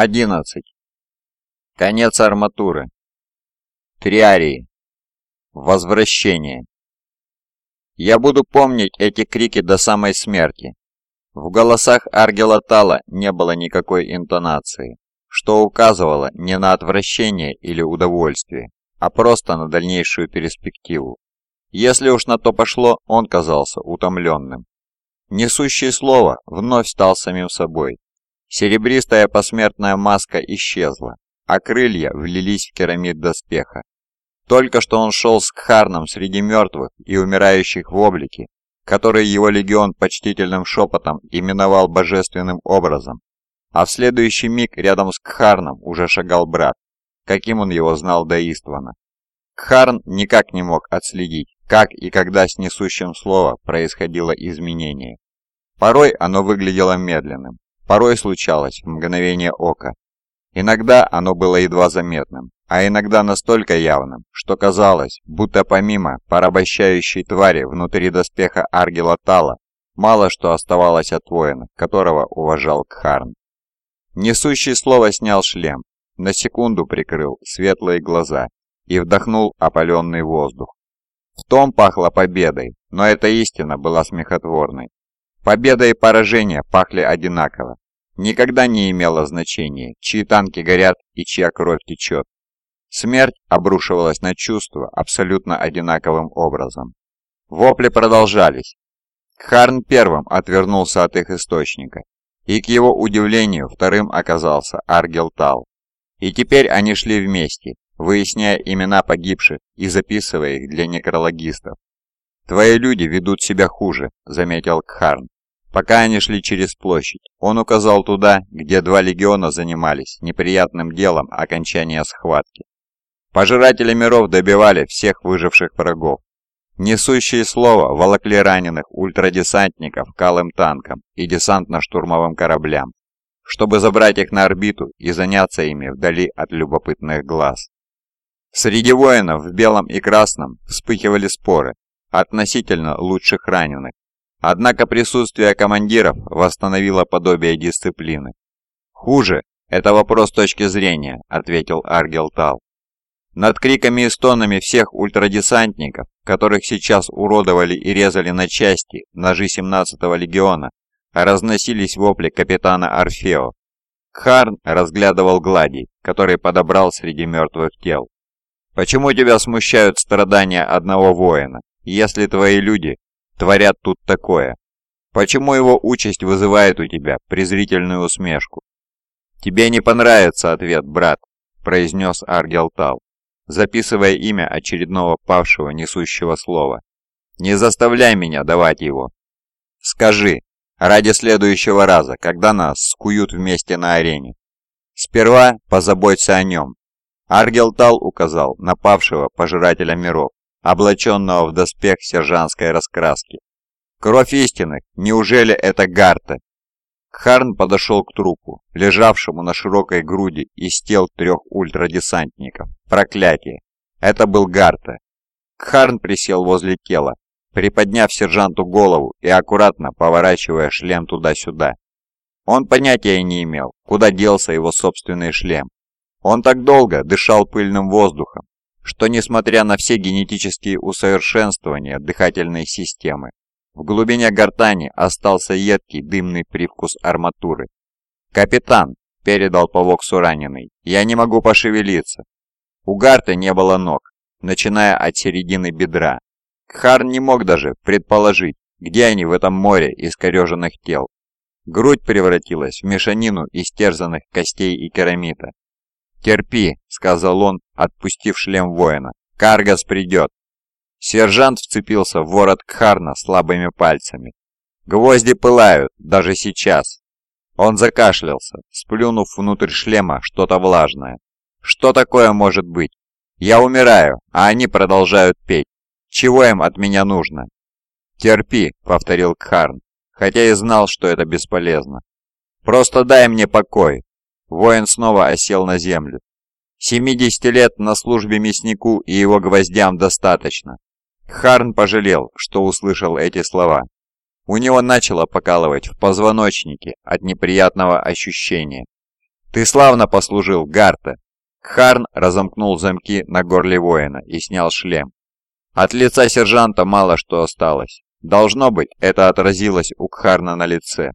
11. Конец арматуры. Триарии. Возвращение. Я буду помнить эти крики до самой смерти. В голосах Аргела Тала не было никакой интонации, что указывало не на отвращение или удовольствие, а просто на дальнейшую перспективу. Если уж на то пошло, он казался утомленным. Несущий слово вновь стал самим собой, Серебристая посмертная маска исчезла, а крылья влились в керамид доспеха. Только что он шел с Кхарном среди мертвых и умирающих в облике, который его легион почтительным шепотом именовал божественным образом. А в следующий миг рядом с Кхарном уже шагал брат, каким он его знал до Иствана. Кхарн никак не мог отследить, как и когда с несущим слово происходило изменение. Порой оно выглядело медленным, Порой случалось мгновение ока. Иногда оно было едва заметным, а иногда настолько явным, что казалось, будто помимо порабощающей твари внутри доспеха Аргела Тала, мало что оставалось от воина, которого уважал Кхарн. Несущий слово снял шлем, на секунду прикрыл светлые глаза и вдохнул опаленный воздух. В том пахло победой, но эта истина была смехотворной. Победа и поражение пахли одинаково. Никогда не имело значения, чьи танки горят и чья кровь течет. Смерть обрушивалась на чувства абсолютно одинаковым образом. Вопли продолжались. Харн первым отвернулся от их источника, и к его удивлению вторым оказался Аргел Тал. И теперь они шли вместе, выясняя имена погибших и записывая их для некрологистов. «Твои люди ведут себя хуже», — заметил Кхарн. Пока они шли через площадь, он указал туда, где два легиона занимались неприятным делом окончания схватки. Пожиратели миров добивали всех выживших врагов. Несущие слово волокли раненых ультрадесантников калым танкам и десантно-штурмовым кораблям, чтобы забрать их на орбиту и заняться ими вдали от любопытных глаз. Среди воинов в белом и красном вспыхивали споры относительно лучших раненых Однако присутствие командиров восстановило подобие дисциплины. «Хуже – это вопрос точки зрения», – ответил Аргел Тал. Над криками и стонами всех ультрадесантников, которых сейчас уродовали и резали на части ножи 17-го легиона, разносились вопли капитана Орфео. Харн разглядывал гладий, который подобрал среди мертвых тел. «Почему тебя смущают страдания одного воина, если твои люди творят тут такое? Почему его участь вызывает у тебя презрительную усмешку? «Тебе не понравится ответ, брат», — произнес Аргелтал, записывая имя очередного павшего несущего слова. «Не заставляй меня давать его. Скажи, ради следующего раза, когда нас скуют вместе на арене. Сперва позаботься о нем». Аргелтал указал на павшего пожирателя миров, облаченного в доспех сержантской раскраски. «Кровь истины! Неужели это Гарта?» Харн подошел к трупу, лежавшему на широкой груди из тел трех ультрадесантников. Проклятие! Это был Гарта. Харн присел возле тела, приподняв сержанту голову и аккуратно поворачивая шлем туда-сюда. Он понятия не имел, куда делся его собственный шлем. Он так долго дышал пыльным воздухом, что несмотря на все генетические усовершенствования дыхательной системы, в глубине гортани остался едкий дымный привкус арматуры. «Капитан!» – передал по Воксу раненый. «Я не могу пошевелиться». У Гарта не было ног, начиная от середины бедра. Харн не мог даже предположить, где они в этом море искореженных тел. Грудь превратилась в мешанину истерзанных костей и керамита. «Терпи», — сказал он, отпустив шлем воина. «Каргас придет». Сержант вцепился в ворот Кхарна слабыми пальцами. «Гвозди пылают, даже сейчас». Он закашлялся, сплюнув внутрь шлема что-то влажное. «Что такое может быть? Я умираю, а они продолжают петь. Чего им от меня нужно?» «Терпи», — повторил Кхарн, хотя и знал, что это бесполезно. «Просто дай мне покой, Воин снова осел на землю. 70 лет на службе мяснику и его гвоздям достаточно. Харн пожалел, что услышал эти слова. У него начало покалывать в позвоночнике от неприятного ощущения. «Ты славно послужил, Гарта!» Кхарн разомкнул замки на горле воина и снял шлем. От лица сержанта мало что осталось. Должно быть, это отразилось у Кхарна на лице,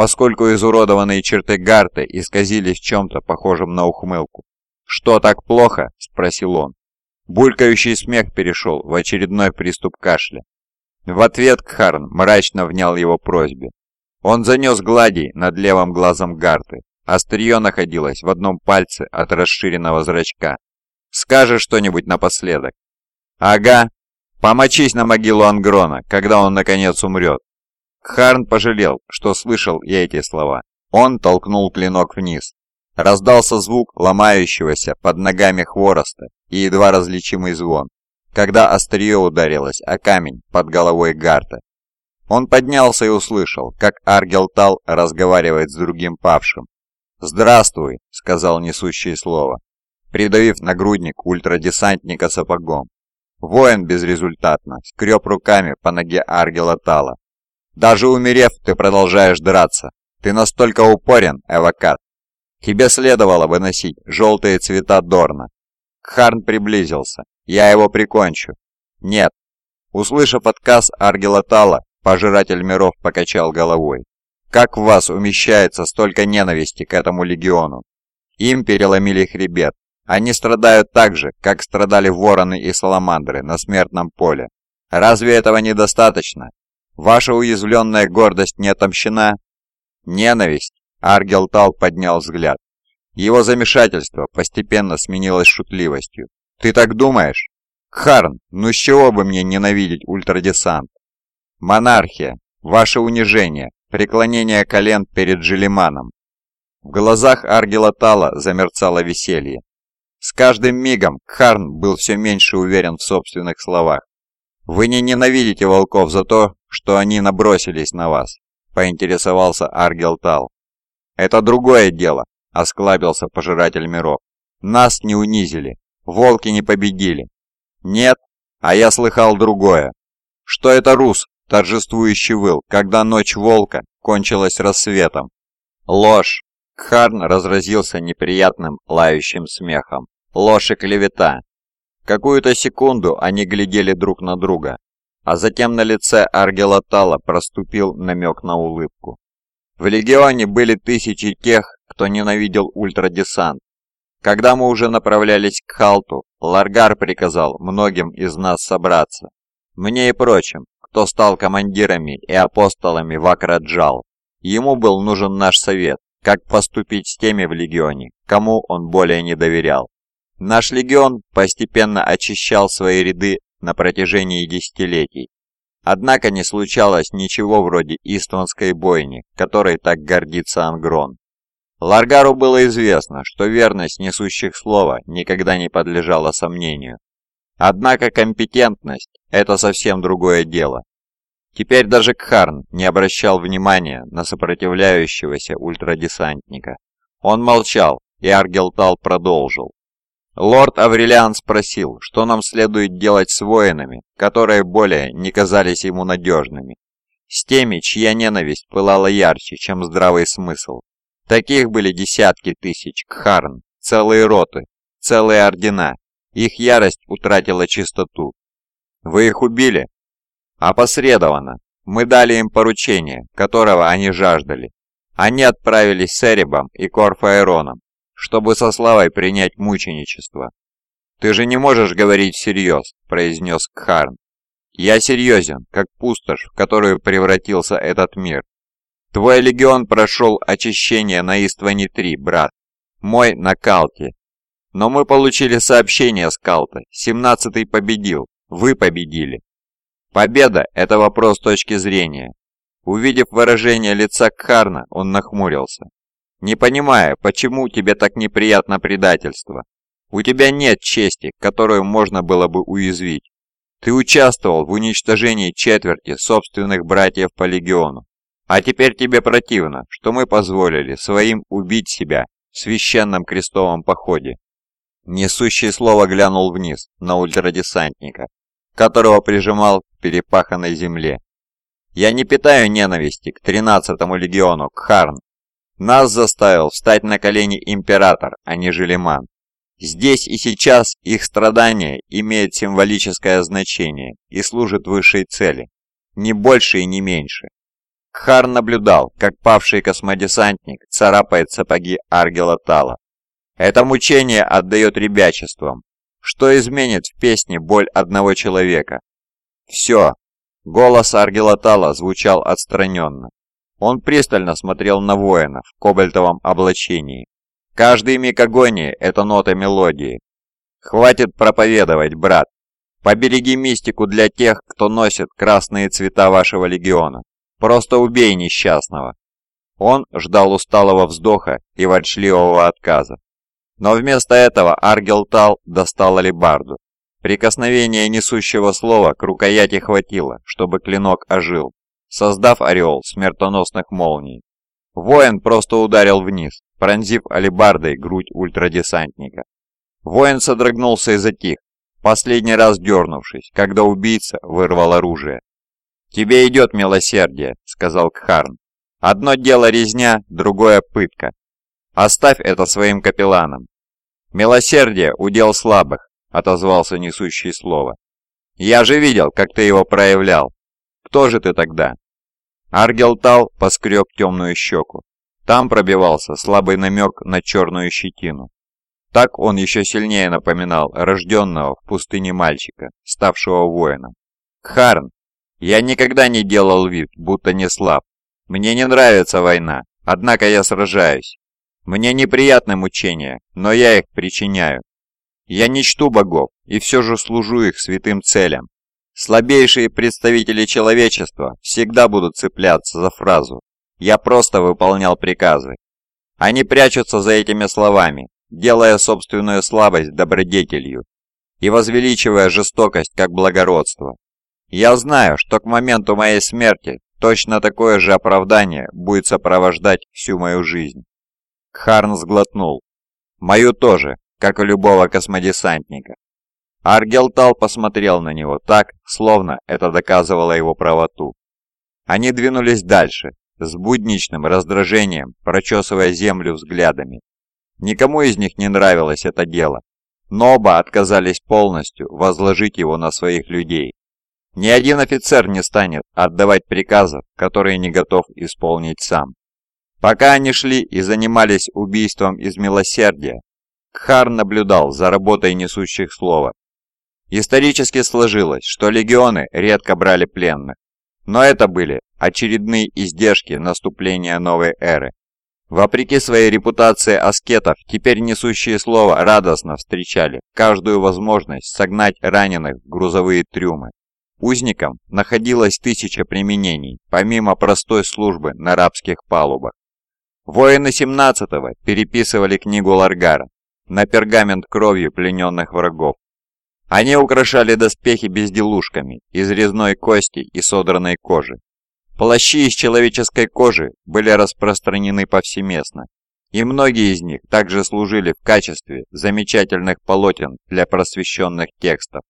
поскольку изуродованные черты Гарты исказились чем-то похожим на ухмылку. «Что так плохо?» – спросил он. Булькающий смех перешел в очередной приступ кашля. В ответ Кхарн мрачно внял его просьбе. Он занес гладий над левым глазом Гарты. Острие находилось в одном пальце от расширенного зрачка. «Скажешь что-нибудь напоследок?» «Ага. Помочись на могилу Ангрона, когда он наконец умрет». Кхарн пожалел, что слышал я эти слова. Он толкнул клинок вниз. Раздался звук ломающегося под ногами хвороста и едва различимый звон когда острие ударилось о камень под головой Гарта. Он поднялся и услышал, как Аргел Тал разговаривает с другим павшим. «Здравствуй», — сказал несущее слово, придавив нагрудник ультрадесантника сапогом. Воин безрезультатно скреб руками по ноге Аргела Тала. «Даже умерев, ты продолжаешь драться. Ты настолько упорен, Эвакат. Тебе следовало выносить желтые цвета Дорна». Кхарн приблизился, я его прикончу. Нет. Услышав отказ Аргела Тала, пожиратель миров покачал головой. Как в вас умещается столько ненависти к этому легиону? Им переломили хребет. Они страдают так же, как страдали вороны и саламандры на смертном поле. Разве этого недостаточно? Ваша уязвленная гордость не отомщена? Ненависть? Аргел Тал поднял взгляд. Его замешательство постепенно сменилось шутливостью. «Ты так думаешь?» «Харн, ну с чего бы мне ненавидеть ультрадесант?» «Монархия, ваше унижение, преклонение колен перед Желиманом». В глазах Аргела Тала замерцало веселье. С каждым мигом Кхарн был все меньше уверен в собственных словах. «Вы не ненавидите волков за то, что они набросились на вас», — поинтересовался Аргел Тал. «Это другое дело», — осклабился Пожиратель миров. «Нас не унизили, волки не победили. Нет, а я слыхал другое. Что это рус, торжествующий выл, когда ночь волка кончилась рассветом. Ложь. Кхарн разразился неприятным лающим смехом. Ложь и клевета. Какую-то секунду они глядели друг на друга, а затем на лице Аргела Тала проступил намек на улыбку. В Легионе были тысячи тех, кто ненавидел ультрадесант, когда мы уже направлялись к Халту, Ларгар приказал многим из нас собраться. Мне и прочим, кто стал командирами и апостолами Вакраджал. Ему был нужен наш совет, как поступить с теми в легионе, кому он более не доверял. Наш легион постепенно очищал свои ряды на протяжении десятилетий. Однако не случалось ничего вроде Истванской бойни, которой так гордится Ангрон. Ларгару было известно, что верность несущих слова никогда не подлежала сомнению. Однако компетентность – это совсем другое дело. Теперь даже Кхарн не обращал внимания на сопротивляющегося ультрадесантника. Он молчал, и Аргелтал продолжил. Лорд Аврелиан спросил, что нам следует делать с воинами, которые более не казались ему надежными. С теми, чья ненависть пылала ярче, чем здравый смысл. Таких были десятки тысяч, Кхарн, целые роты, целые ордена. Их ярость утратила чистоту. Вы их убили? Опосредованно. Мы дали им поручение, которого они жаждали. Они отправились с Эребом и Корфаэроном, чтобы со славой принять мученичество. «Ты же не можешь говорить всерьез», — произнес Кхарн. «Я серьезен, как пустошь, в которую превратился этот мир. Твой легион прошел очищение на Истване-3, брат. Мой на Калте. Но мы получили сообщение с Калта. 17-й победил. Вы победили. Победа – это вопрос точки зрения. Увидев выражение лица Кхарна, он нахмурился. «Не понимая, почему тебе так неприятно предательство? У тебя нет чести, которую можно было бы уязвить. Ты участвовал в уничтожении четверти собственных братьев по легиону. А теперь тебе противно, что мы позволили своим убить себя в священном крестовом походе. Несущий слово глянул вниз на ультрадесантника, которого прижимал к перепаханной земле. Я не питаю ненависти к 13-му легиону, Кхарн, Нас заставил встать на колени император, а не Желеман. Здесь и сейчас их страдания имеют символическое значение и служат высшей цели, не больше и не меньше. Кхар наблюдал, как павший космодесантник царапает сапоги Аргела Тала. Это мучение отдает ребячеством. Что изменит в песне боль одного человека? Все. Голос Аргела Тала звучал отстраненно. Он пристально смотрел на воина в кобальтовом облачении. Каждый миг агонии – это нота мелодии. Хватит проповедовать, брат. Побереги мистику для тех, кто носит красные цвета вашего легиона. Просто убей несчастного. Он ждал усталого вздоха и ворчливого отказа. Но вместо этого Аргел Тал достал алебарду. Прикосновение несущего слова к рукояти хватило, чтобы клинок ожил создав ореол смертоносных молний. Воин просто ударил вниз, пронзив алебардой грудь ультрадесантника. Воин содрогнулся и затих, последний раз дернувшись, когда убийца вырвал оружие. «Тебе идет милосердие», — сказал Кхарн. «Одно дело резня, другое пытка. Оставь это своим капелланам». «Милосердие — удел слабых», — отозвался несущий слово. «Я же видел, как ты его проявлял. Кто же ты тогда?» Аргелтал поскреб темную щеку. Там пробивался слабый намек на черную щетину. Так он еще сильнее напоминал рожденного в пустыне мальчика, ставшего воином. «Кхарн, я никогда не делал вид, будто не слаб. Мне не нравится война, однако я сражаюсь. Мне неприятны мучения, но я их причиняю. Я не чту богов и все же служу их святым целям. Слабейшие представители человечества всегда будут цепляться за фразу «я просто выполнял приказы». Они прячутся за этими словами, делая собственную слабость добродетелью и возвеличивая жестокость как благородство. Я знаю, что к моменту моей смерти точно такое же оправдание будет сопровождать всю мою жизнь. Харн сглотнул. Мою тоже, как и любого космодесантника. Аргелтал посмотрел на него так, словно это доказывало его правоту. Они двинулись дальше, с будничным раздражением, прочесывая землю взглядами. Никому из них не нравилось это дело, но оба отказались полностью возложить его на своих людей. Ни один офицер не станет отдавать приказов, которые не готов исполнить сам. Пока они шли и занимались убийством из милосердия, Кхар наблюдал за работой несущих слова Исторически сложилось, что легионы редко брали пленных, но это были очередные издержки наступления новой эры. Вопреки своей репутации аскетов, теперь несущие слово радостно встречали каждую возможность согнать раненых в грузовые трюмы. Узникам находилось тысяча применений, помимо простой службы на рабских палубах. Воины 17-го переписывали книгу Ларгара на пергамент кровью плененных врагов, они украшали доспехи безделушками из резной кости и содранной кожи. Плащи из человеческой кожи были распространены повсеместно, и многие из них также служили в качестве замечательных полотен для просвещенных текстов.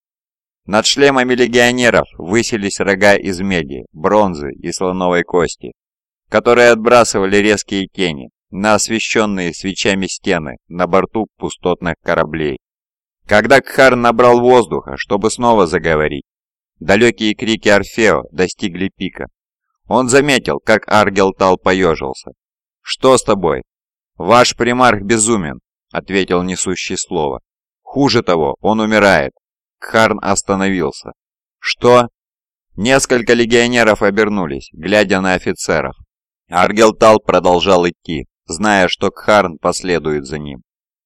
Над шлемами легионеров высились рога из меди, бронзы и слоновой кости, которые отбрасывали резкие тени на освещенные свечами стены на борту пустотных кораблей. Когда Кхар набрал воздуха, чтобы снова заговорить, далекие крики Орфео достигли пика. Он заметил, как Аргелтал поежился. «Что с тобой?» «Ваш примарх безумен», — ответил несущий слово. «Хуже того, он умирает». Кхарн остановился. «Что?» Несколько легионеров обернулись, глядя на офицеров. Аргелтал продолжал идти, зная, что Кхарн последует за ним.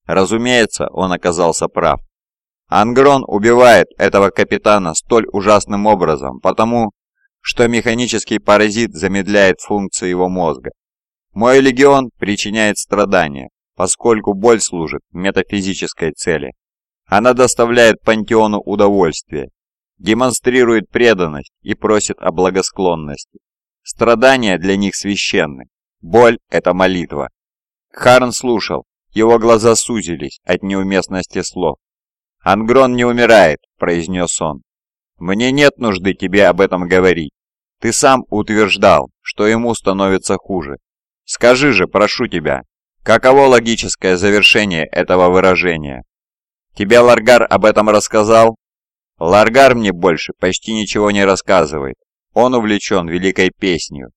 Разумеется, он оказался прав. Ангрон убивает этого капитана столь ужасным образом, потому что механический паразит замедляет функции его мозга. Мой легион причиняет страдания, поскольку боль служит метафизической цели. Она доставляет пантеону удовольствие, демонстрирует преданность и просит о благосклонности. Страдания для них священны. Боль – это молитва. Харн слушал, его глаза сузились от неуместности слов. «Ангрон не умирает», — произнес он. «Мне нет нужды тебе об этом говорить. Ты сам утверждал, что ему становится хуже. Скажи же, прошу тебя, каково логическое завершение этого выражения? Тебе Ларгар об этом рассказал? Ларгар мне больше почти ничего не рассказывает. Он увлечен великой песнью.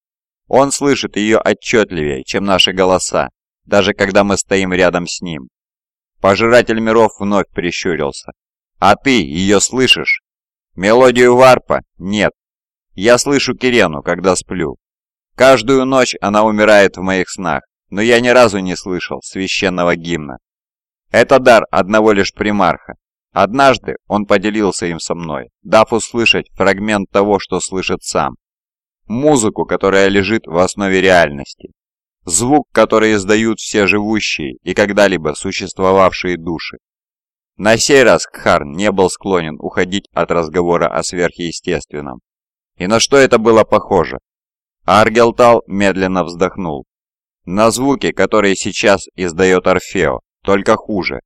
Он слышит ее отчетливее, чем наши голоса, даже когда мы стоим рядом с ним. Пожиратель миров вновь прищурился. «А ты ее слышишь?» «Мелодию варпа? Нет. Я слышу Кирену, когда сплю. Каждую ночь она умирает в моих снах, но я ни разу не слышал священного гимна. Это дар одного лишь примарха. Однажды он поделился им со мной, дав услышать фрагмент того, что слышит сам. Музыку, которая лежит в основе реальности. Звук, который издают все живущие и когда-либо существовавшие души. На сей раз Кхарн не был склонен уходить от разговора о сверхъестественном. И на что это было похоже? Аргелтал медленно вздохнул. На звуки, которые сейчас издает Орфео, только хуже.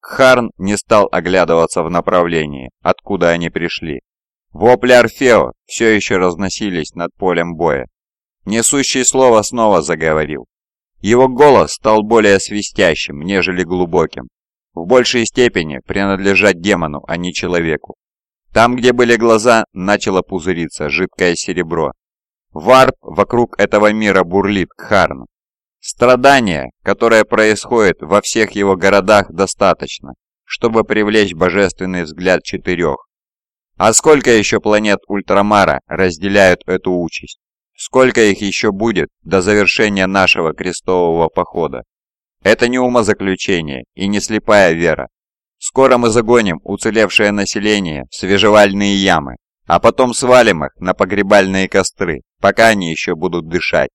Харн не стал оглядываться в направлении, откуда они пришли. Вопли Орфео все еще разносились над полем боя. Несущий слово снова заговорил. Его голос стал более свистящим, нежели глубоким. В большей степени принадлежать демону, а не человеку. Там, где были глаза, начало пузыриться жидкое серебро. Варп вокруг этого мира бурлит, Кхарн. Страдания, которое происходит во всех его городах, достаточно, чтобы привлечь божественный взгляд четырех. А сколько еще планет Ультрамара разделяют эту участь? Сколько их еще будет до завершения нашего крестового похода? Это не умозаключение и не слепая вера. Скоро мы загоним уцелевшее население в свежевальные ямы, а потом свалим их на погребальные костры, пока они еще будут дышать.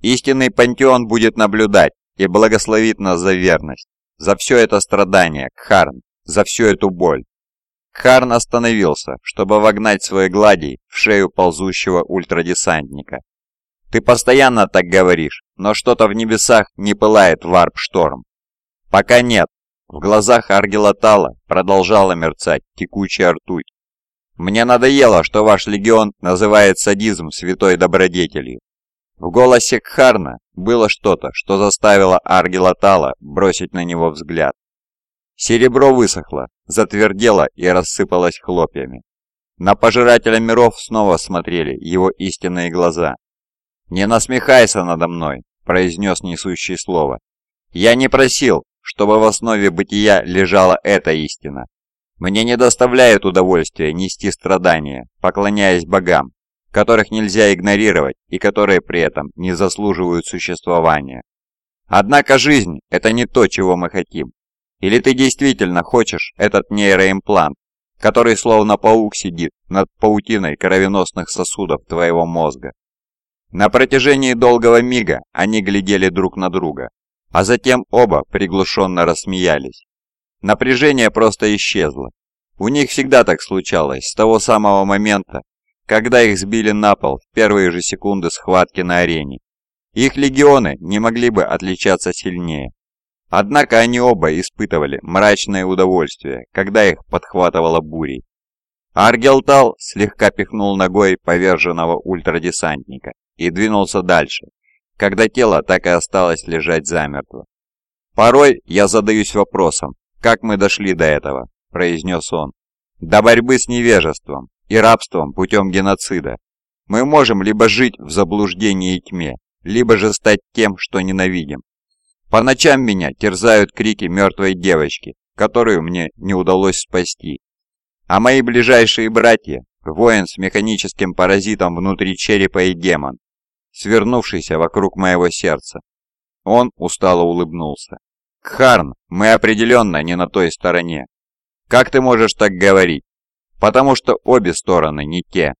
Истинный пантеон будет наблюдать и благословит нас за верность, за все это страдание, Кхарн, за всю эту боль. Харн остановился, чтобы вогнать свои гладий в шею ползущего ультрадесантника. «Ты постоянно так говоришь, но что-то в небесах не пылает варп-шторм». «Пока нет». В глазах Аргела Тала продолжала мерцать текучая ртуть. «Мне надоело, что ваш легион называет садизм святой добродетелью». В голосе Кхарна было что-то, что заставило Аргела Тала бросить на него взгляд. Серебро высохло, затвердело и рассыпалось хлопьями. На Пожирателя миров снова смотрели его истинные глаза. «Не насмехайся надо мной», — произнес несущий слово. «Я не просил, чтобы в основе бытия лежала эта истина. Мне не доставляет удовольствия нести страдания, поклоняясь богам, которых нельзя игнорировать и которые при этом не заслуживают существования. Однако жизнь – это не то, чего мы хотим. Или ты действительно хочешь этот нейроимплант, который словно паук сидит над паутиной кровеносных сосудов твоего мозга? На протяжении долгого мига они глядели друг на друга, а затем оба приглушенно рассмеялись. Напряжение просто исчезло. У них всегда так случалось с того самого момента, когда их сбили на пол в первые же секунды схватки на арене. Их легионы не могли бы отличаться сильнее. Однако они оба испытывали мрачное удовольствие, когда их подхватывало бурей. Аргелтал слегка пихнул ногой поверженного ультрадесантника и двинулся дальше, когда тело так и осталось лежать замертво. «Порой я задаюсь вопросом, как мы дошли до этого», – произнес он. «До борьбы с невежеством и рабством путем геноцида. Мы можем либо жить в заблуждении и тьме, либо же стать тем, что ненавидим. По ночам меня терзают крики мертвой девочки, которую мне не удалось спасти. А мои ближайшие братья – воин с механическим паразитом внутри черепа и демон, свернувшийся вокруг моего сердца. Он устало улыбнулся. «Кхарн, мы определенно не на той стороне. Как ты можешь так говорить? Потому что обе стороны не те.